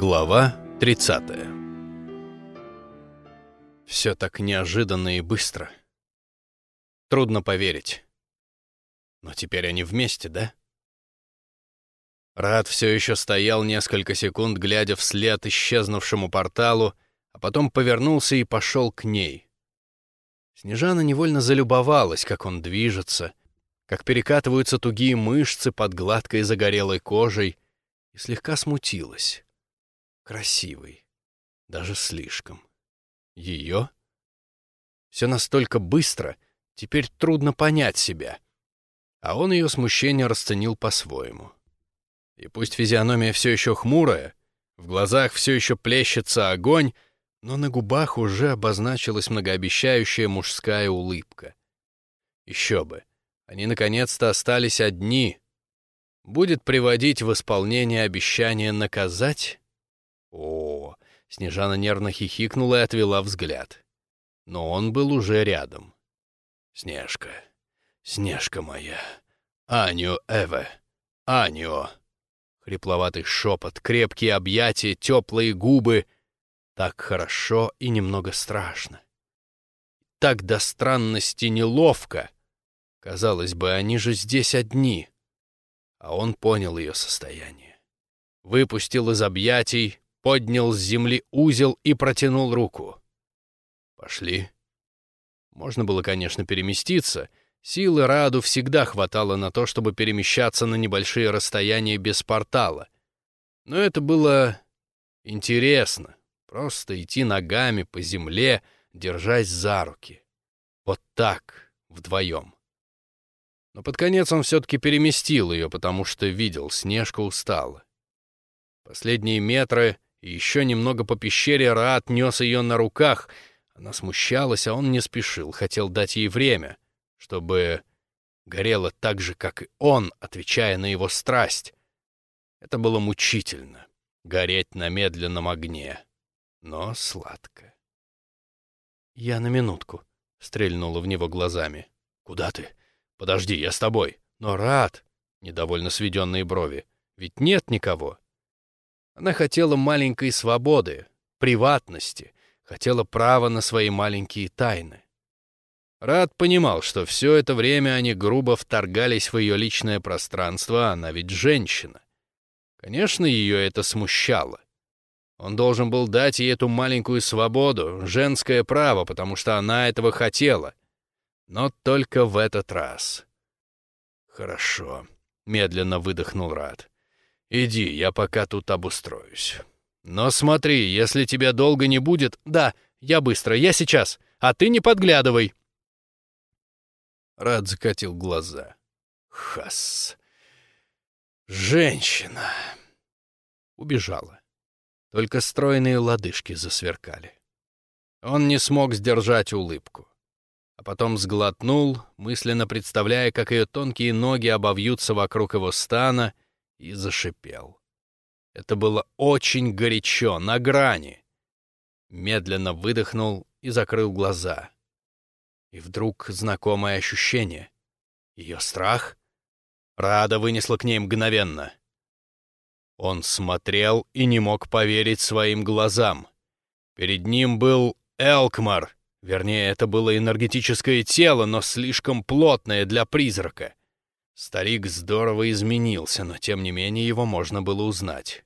Глава 30 Все так неожиданно и быстро. Трудно поверить. Но теперь они вместе, да? Рад все еще стоял несколько секунд, глядя вслед исчезнувшему порталу, а потом повернулся и пошел к ней. Снежана невольно залюбовалась, как он движется, как перекатываются тугие мышцы под гладкой загорелой кожей, и слегка смутилась. Красивый. Даже слишком. Ее? Все настолько быстро, теперь трудно понять себя. А он ее смущение расценил по-своему. И пусть физиономия все еще хмурая, в глазах все еще плещется огонь, но на губах уже обозначилась многообещающая мужская улыбка. Еще бы. Они наконец-то остались одни. Будет приводить в исполнение обещание наказать? О, Снежана нервно хихикнула и отвела взгляд. Но он был уже рядом. «Снежка, Снежка моя, Аню Эве, Аню!» Хрипловатый шепот, крепкие объятия, теплые губы. Так хорошо и немного страшно. Так до странности неловко. Казалось бы, они же здесь одни. А он понял ее состояние. Выпустил из объятий, поднял с земли узел и протянул руку. Пошли. Можно было, конечно, переместиться. Силы Раду всегда хватало на то, чтобы перемещаться на небольшие расстояния без портала. Но это было интересно. Просто идти ногами по земле, держась за руки. Вот так, вдвоем. Но под конец он все-таки переместил ее, потому что видел, Снежка устала. Последние метры еще немного по пещере Раат нес ее на руках. Она смущалась, а он не спешил, хотел дать ей время, чтобы горела так же, как и он, отвечая на его страсть. Это было мучительно — гореть на медленном огне, но сладко. «Я на минутку», — стрельнула в него глазами. «Куда ты?» «Подожди, я с тобой». «Но рад», — недовольно сведенные брови. «Ведь нет никого». Она хотела маленькой свободы, приватности, хотела права на свои маленькие тайны. Рад понимал, что все это время они грубо вторгались в ее личное пространство, а она ведь женщина. Конечно, ее это смущало. Он должен был дать ей эту маленькую свободу, женское право, потому что она этого хотела. Но только в этот раз. «Хорошо», — медленно выдохнул Рад. «Иди, я пока тут обустроюсь. Но смотри, если тебя долго не будет...» «Да, я быстро, я сейчас, а ты не подглядывай!» Рад закатил глаза. «Хас! Женщина!» Убежала. Только стройные лодыжки засверкали. Он не смог сдержать улыбку а потом сглотнул, мысленно представляя, как ее тонкие ноги обовьются вокруг его стана, и зашипел. Это было очень горячо, на грани. Медленно выдохнул и закрыл глаза. И вдруг знакомое ощущение. Ее страх? Рада вынесла к ней мгновенно. Он смотрел и не мог поверить своим глазам. Перед ним был Элкмар — Вернее, это было энергетическое тело, но слишком плотное для призрака. Старик здорово изменился, но тем не менее его можно было узнать.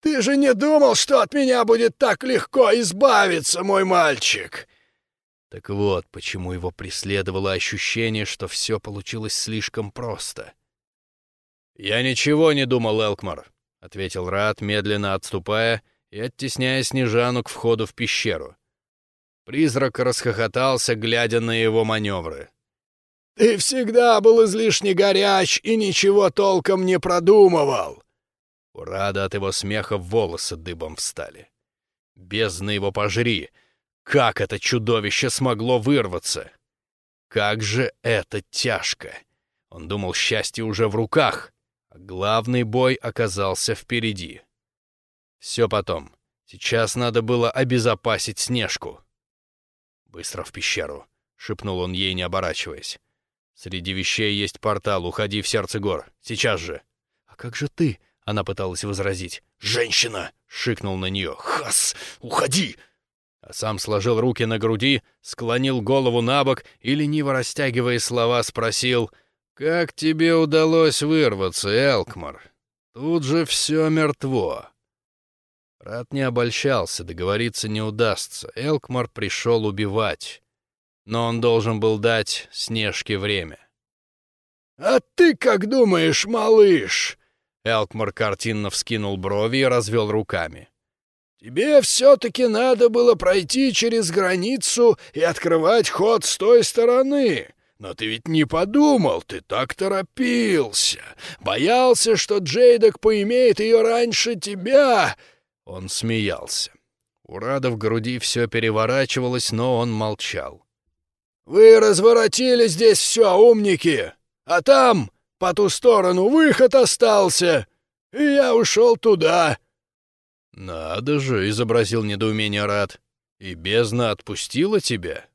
«Ты же не думал, что от меня будет так легко избавиться, мой мальчик!» Так вот, почему его преследовало ощущение, что все получилось слишком просто. «Я ничего не думал, Элкмар», — ответил Рат, медленно отступая и оттесняя Снежану к входу в пещеру. Призрак расхохотался, глядя на его маневры. «Ты всегда был излишне горяч и ничего толком не продумывал!» У Рада от его смеха волосы дыбом встали. «Бездна его пожри! Как это чудовище смогло вырваться? Как же это тяжко!» Он думал, счастье уже в руках, а главный бой оказался впереди. Все потом. Сейчас надо было обезопасить Снежку. «Быстро в пещеру», — шепнул он ей, не оборачиваясь. «Среди вещей есть портал, уходи в сердце гор. Сейчас же». «А как же ты?» Она пыталась возразить. «Женщина!» — шикнул на нее. «Хас! Уходи!» А сам сложил руки на груди, склонил голову на бок и, лениво растягивая слова, спросил, «Как тебе удалось вырваться, Элкмар? Тут же все мертво». Рад не обольщался, договориться не удастся. Элкмар пришел убивать. Но он должен был дать Снежке время. «А ты как думаешь, малыш?» Элкмар картинно вскинул брови и развел руками. «Тебе все-таки надо было пройти через границу и открывать ход с той стороны. Но ты ведь не подумал, ты так торопился. Боялся, что Джейдок поимеет ее раньше тебя». Он смеялся. У Рада в груди все переворачивалось, но он молчал. «Вы разворотили здесь все, умники! А там, по ту сторону, выход остался, и я ушел туда». «Надо же!» — изобразил недоумение Рад. «И бездна отпустила тебя?»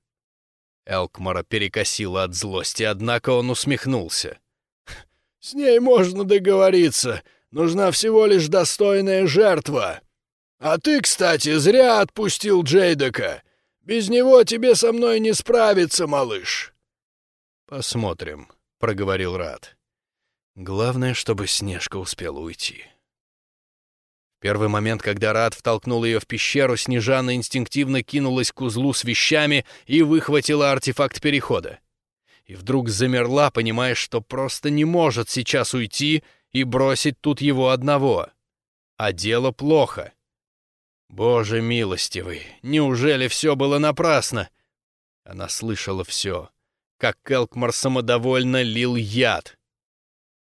Элкмара перекосила от злости, однако он усмехнулся. «С ней можно договориться. Нужна всего лишь достойная жертва. А ты, кстати, зря отпустил Джейдека. Без него тебе со мной не справиться, малыш». «Посмотрим», — проговорил Рад. «Главное, чтобы Снежка успела уйти». В первый момент, когда Рад втолкнул ее в пещеру, Снежана инстинктивно кинулась к узлу с вещами и выхватила артефакт перехода. И вдруг замерла, понимая, что просто не может сейчас уйти и бросить тут его одного. А дело плохо. Боже милостивый, неужели все было напрасно? Она слышала все как Элкмар самодовольно лил яд.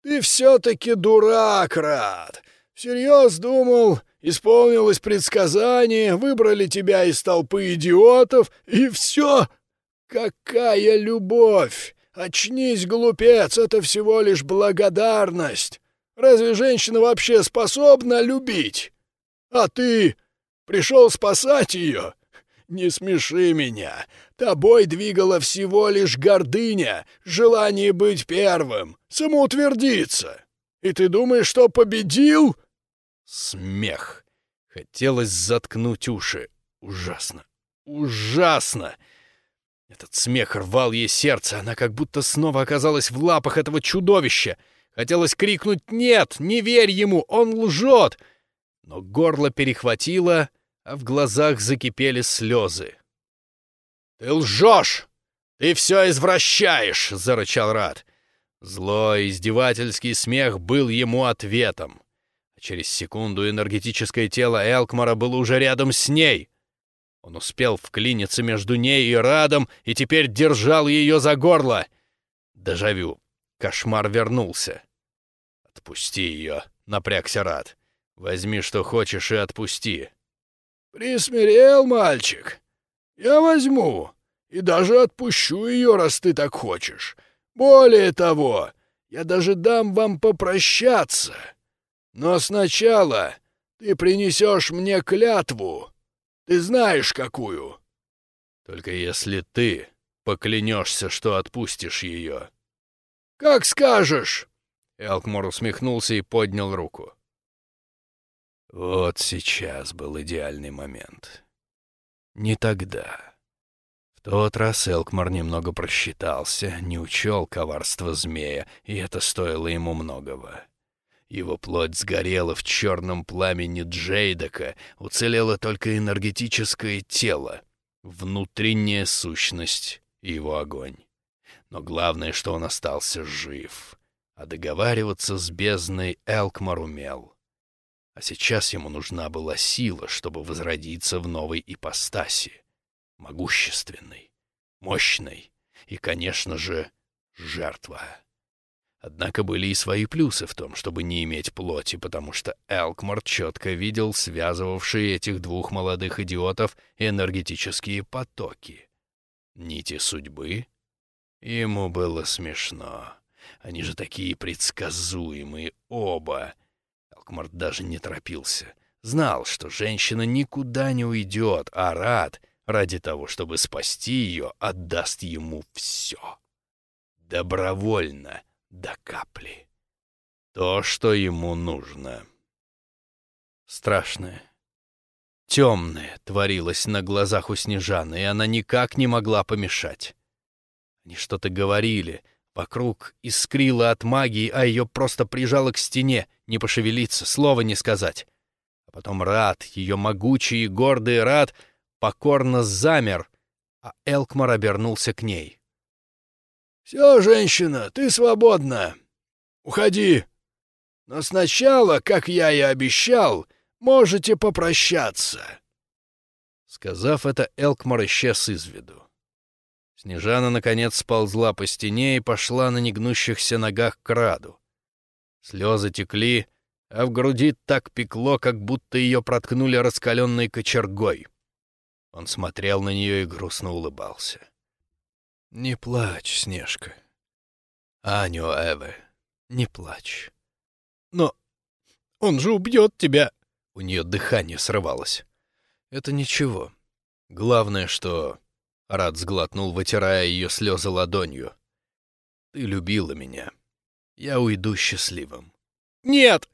«Ты все-таки дурак, Рад! Всерьез думал, исполнилось предсказание, выбрали тебя из толпы идиотов, и все! Какая любовь! Очнись, глупец, это всего лишь благодарность! Разве женщина вообще способна любить? А ты пришел спасать ее? Не смеши меня. Тобой двигала всего лишь гордыня, желание быть первым, самоутвердиться. И ты думаешь, что победил?» Смех. Хотелось заткнуть уши. Ужасно. Ужасно. Этот смех рвал ей сердце. Она как будто снова оказалась в лапах этого чудовища. Хотелось крикнуть «Нет! Не верь ему! Он лжет!» Но горло перехватило, а в глазах закипели слезы. «Ты лжешь! Ты все извращаешь!» — зарычал Рад. Злой, издевательский смех был ему ответом. А через секунду энергетическое тело Элкмара было уже рядом с ней. Он успел вклиниться между ней и Радом и теперь держал ее за горло. Дежавю. Кошмар вернулся. «Отпусти ее», — напрягся Рад. «Возьми, что хочешь, и отпусти». «Присмирел, мальчик. Я возьму и даже отпущу ее, раз ты так хочешь. Более того, я даже дам вам попрощаться. Но сначала ты принесешь мне клятву. Ты знаешь, какую?» «Только если ты поклянешься, что отпустишь ее». «Как скажешь!» Элкмор усмехнулся и поднял руку. Вот сейчас был идеальный момент. Не тогда. В тот раз Элкмар немного просчитался, не учел коварство змея, и это стоило ему многого. Его плоть сгорела в черном пламени Джейдока, уцелело только энергетическое тело, внутренняя сущность его огонь. Но главное, что он остался жив, а договариваться с бездной Элкмар умел. А сейчас ему нужна была сила, чтобы возродиться в новой ипостаси. Могущественной, мощной и, конечно же, жертва. Однако были и свои плюсы в том, чтобы не иметь плоти, потому что Элкмор четко видел связывавшие этих двух молодых идиотов энергетические потоки. Нити судьбы? Ему было смешно. Они же такие предсказуемые оба. Алкмар даже не торопился. Знал, что женщина никуда не уйдет, а рад, ради того, чтобы спасти ее, отдаст ему все. Добровольно, до капли. То, что ему нужно. Страшное, темное творилось на глазах у Снежаны, и она никак не могла помешать. Они что-то говорили, вокруг искрило от магии, а ее просто прижало к стене, не пошевелиться, слова не сказать. А потом Рад, ее могучий и гордый Рад, покорно замер, а Элкмар обернулся к ней. «Все, женщина, ты свободна. Уходи. Но сначала, как я и обещал, можете попрощаться». Сказав это, Элкмар исчез из виду. Снежана, наконец, сползла по стене и пошла на негнущихся ногах к Раду. Слезы текли, а в груди так пекло, как будто ее проткнули раскаленной кочергой. Он смотрел на нее и грустно улыбался. «Не плачь, Снежка. Аню Эве, не плачь. Но он же убьет тебя!» У нее дыхание срывалось. «Это ничего. Главное, что...» Рад сглотнул, вытирая ее слезы ладонью. «Ты любила меня. Я уйду счастливым». «Нет!»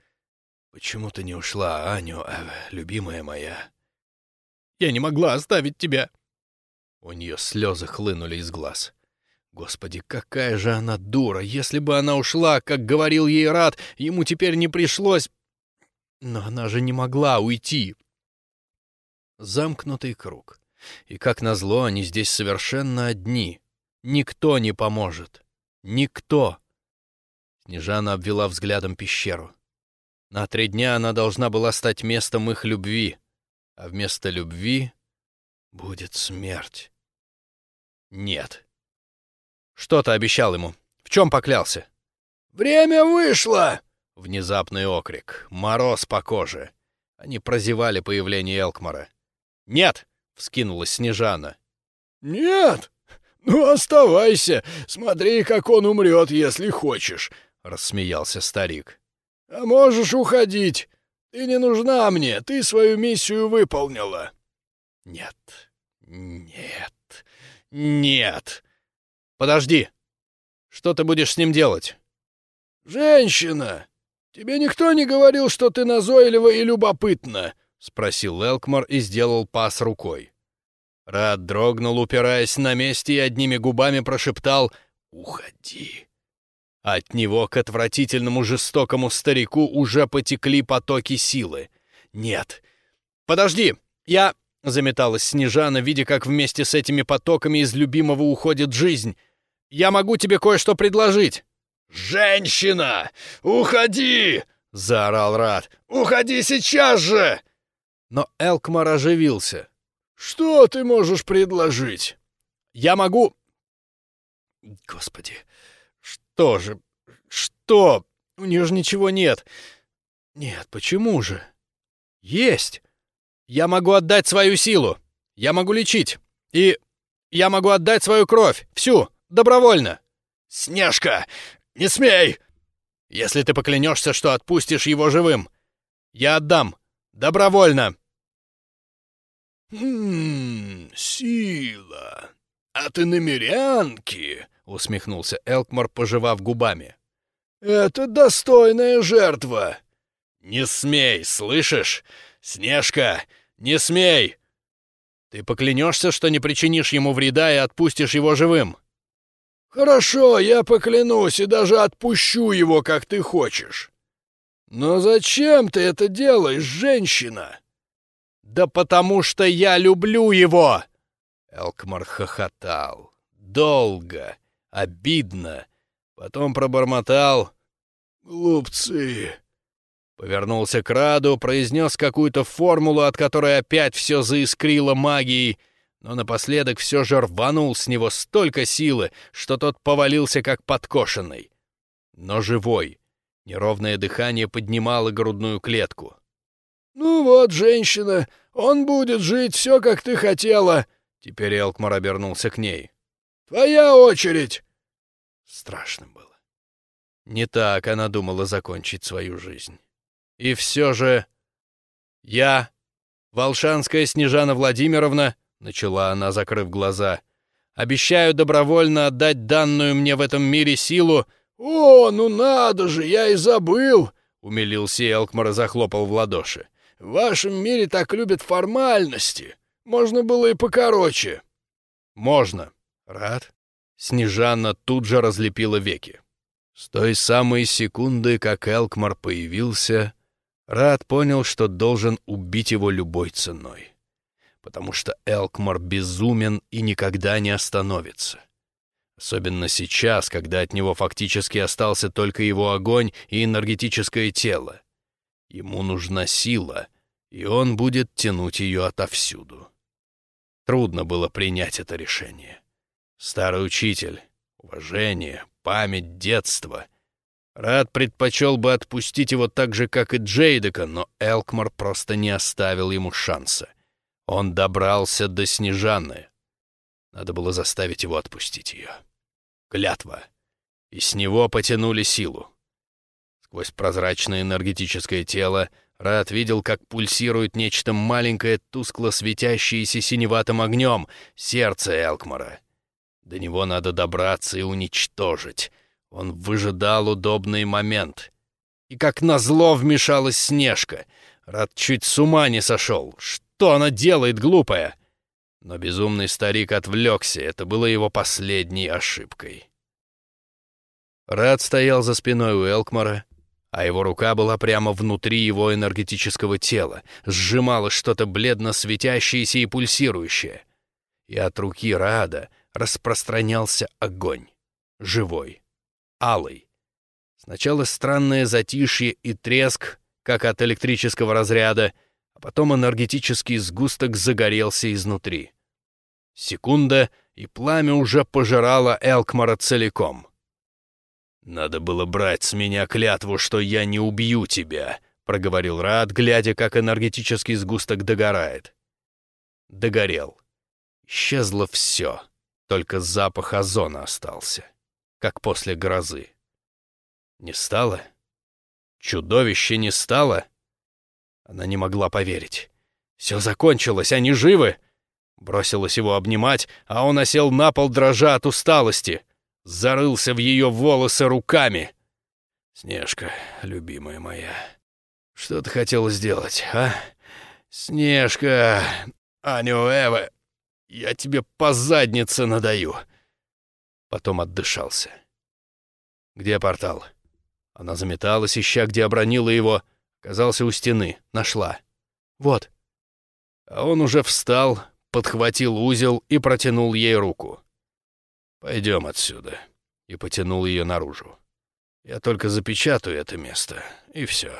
«Почему ты не ушла, Аню, Эве, любимая моя?» Я не могла оставить тебя!» У нее слезы хлынули из глаз. Господи, какая же она дура! Если бы она ушла, как говорил ей Рад, ему теперь не пришлось... Но она же не могла уйти. Замкнутый круг. И, как назло, они здесь совершенно одни. Никто не поможет. Никто. Снежана обвела взглядом пещеру. На три дня она должна была стать местом их любви а вместо любви будет смерть. Нет. Что ты обещал ему? В чем поклялся? «Время вышло!» — внезапный окрик, мороз по коже. Они прозевали появление Элкмара. «Нет!» — вскинулась Снежана. «Нет? Ну, оставайся. Смотри, как он умрет, если хочешь», — рассмеялся старик. «А можешь уходить. Ты не нужна мне, ты свою миссию выполнила. Нет, нет, нет. Подожди. Что ты будешь с ним делать? Женщина, тебе никто не говорил, что ты назойлива и любопытна? Спросил Элкмар и сделал пас рукой. Рад дрогнул, упираясь на месте, и одними губами прошептал «Уходи». От него к отвратительному жестокому старику уже потекли потоки силы. «Нет! Подожди! Я...» — заметалась Снежана, видя, как вместе с этими потоками из любимого уходит жизнь. «Я могу тебе кое-что предложить!» «Женщина! Уходи!» — заорал Рад. «Уходи сейчас же!» Но Элкмар оживился. «Что ты можешь предложить?» «Я могу...» «Господи, что же? Что? У нее же ничего нет. Нет, почему же? Есть. Я могу отдать свою силу. Я могу лечить. И я могу отдать свою кровь. Всю. Добровольно. Снежка! Не смей! Если ты поклянешься, что отпустишь его живым, я отдам. Добровольно. Хм, сила. А ты намерянки? — усмехнулся Элкмар, пожевав губами. «Это достойная жертва!» «Не смей, слышишь? Снежка, не смей! Ты поклянешься, что не причинишь ему вреда и отпустишь его живым?» «Хорошо, я поклянусь и даже отпущу его, как ты хочешь. Но зачем ты это делаешь, женщина?» «Да потому что я люблю его!» Элкмар хохотал. Долго Обидно. Потом пробормотал. «Глупцы!» Повернулся к Раду, произнес какую-то формулу, от которой опять все заискрило магией, но напоследок все же рванул с него столько силы, что тот повалился как подкошенный. Но живой. Неровное дыхание поднимало грудную клетку. «Ну вот, женщина, он будет жить все, как ты хотела!» Теперь Элкмар обернулся к ней. «Твоя очередь!» Страшно было. Не так она думала закончить свою жизнь. И все же... Я, Волшанская Снежана Владимировна, начала она, закрыв глаза, обещаю добровольно отдать данную мне в этом мире силу... «О, ну надо же, я и забыл!» — умилился Элкмар и захлопал в ладоши. В вашем мире так любят формальности. Можно было и покороче». «Можно. Рад?» Снежана тут же разлепила веки. С той самой секунды, как Элкмар появился, Рад понял, что должен убить его любой ценой. Потому что Элкмар безумен и никогда не остановится. Особенно сейчас, когда от него фактически остался только его огонь и энергетическое тело. Ему нужна сила, и он будет тянуть ее отовсюду. Трудно было принять это решение. Старый учитель, уважение, память детства. Рад предпочел бы отпустить его так же, как и Джейдека, но Элкмар просто не оставил ему шанса. Он добрался до Снежаны. Надо было заставить его отпустить ее. Клятва. И с него потянули силу. Сквозь прозрачное энергетическое тело Рад видел, как пульсирует нечто маленькое, тускло светящееся синеватым огнем, сердце Элкмара. До него надо добраться и уничтожить. Он выжидал удобный момент. И как назло вмешалась Снежка. Рад чуть с ума не сошел. Что она делает, глупая? Но безумный старик отвлекся, это было его последней ошибкой. Рад стоял за спиной у Элкмара, а его рука была прямо внутри его энергетического тела, сжимала что-то бледно светящееся и пульсирующее. И от руки Рада распространялся огонь. Живой. Алый. Сначала странное затишье и треск, как от электрического разряда, а потом энергетический сгусток загорелся изнутри. Секунда, и пламя уже пожирало Элкмара целиком. «Надо было брать с меня клятву, что я не убью тебя», — проговорил Рад, глядя, как энергетический сгусток догорает. Догорел. Исчезло все. Только запах озона остался, как после грозы. Не стало? Чудовище не стало? Она не могла поверить. Все закончилось, они живы. Бросилась его обнимать, а он осел на пол, дрожа от усталости. Зарылся в ее волосы руками. «Снежка, любимая моя, что ты хотела сделать, а? Снежка, Аню Эва, я тебе по заднице надаю!» Потом отдышался. «Где портал?» Она заметалась, ища, где обронила его. Оказался у стены. Нашла. «Вот». А он уже встал, подхватил узел и протянул ей руку. «Пойдем отсюда», и потянул ее наружу. «Я только запечатаю это место, и все».